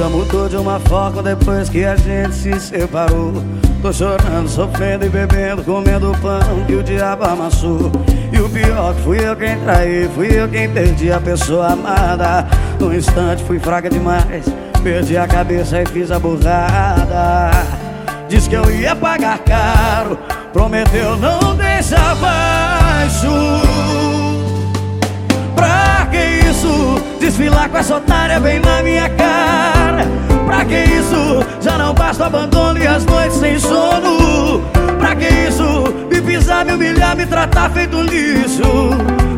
vida mudou de uma forma depois que a gente se separou. Tô chorando, sofrendo e bebendo, comendo pão que o diabo amassou. E o pior que fui eu quem traí, fui eu quem perdi a pessoa amada. No instante fui fraca demais, perdi a cabeça e fiz a burrada. Diz que eu ia pagar caro, prometeu não deixar baixo. Pra que isso? Desfilar com essa otária bem na minha cara. Isso? Basta abandono e as noites sem sono. Pra que isso? Me pisar, me humilhar, me tratar feito lixo.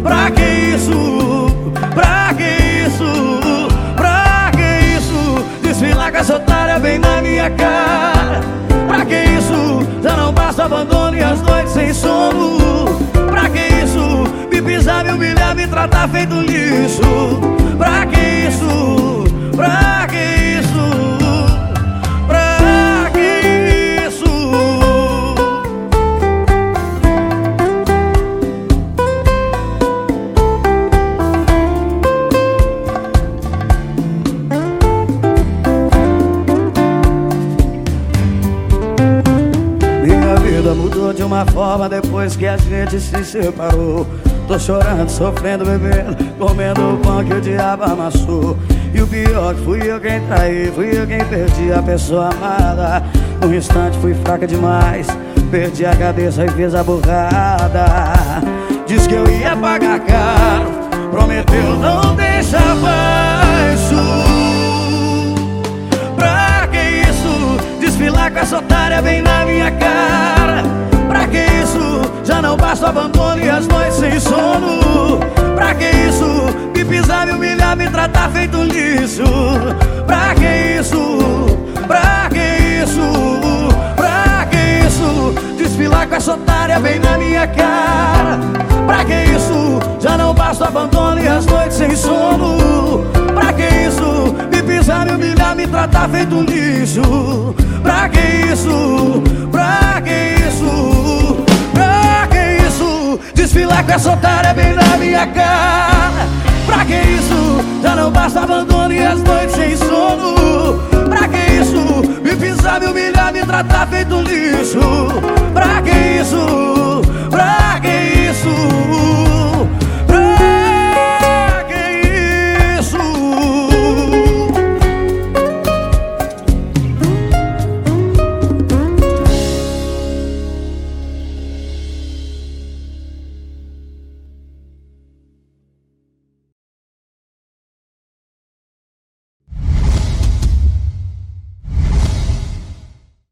Pra que isso? Pra que isso? Pra que isso? Desfilar com essa otária bem na minha cara. Pra que isso? Já não basta abandono e as noites sem sono Pra que isso? Me pisar, me humilhar, me tratar feito lixo Pra que isso? Pra que vida de uma forma depois que a gente se separou. Tô chorando, sofrendo, bebendo, comendo o pão que o diabo amassou. E o pior que fui eu quem traí, fui eu quem perdi a pessoa amada. Um instante fui fraca demais, perdi a cabeça e fiz a burrada. Diz que eu ia pagar caro, prometeu não deixar baixo. Pra que isso? Desfilar com essa otária bem na minha cara basta abandono e as noites sem sono Pra que isso? Me pisar, me humilhar, me tratar feito lixo Pra que isso? Pra que isso? Pra que isso? Desfilar com essa otária bem na minha cara Pra que isso? Já não basta abandono e as noites sem sono Pra que isso? Me pisar, me humilhar, me tratar feito lixo Pra com essa otária bem na minha cara Pra que isso? Já não basta abandono e as noites sem sono Pra que isso? Me pisar, me humilhar, me tratar feito lixo Pra que isso? Pra que isso?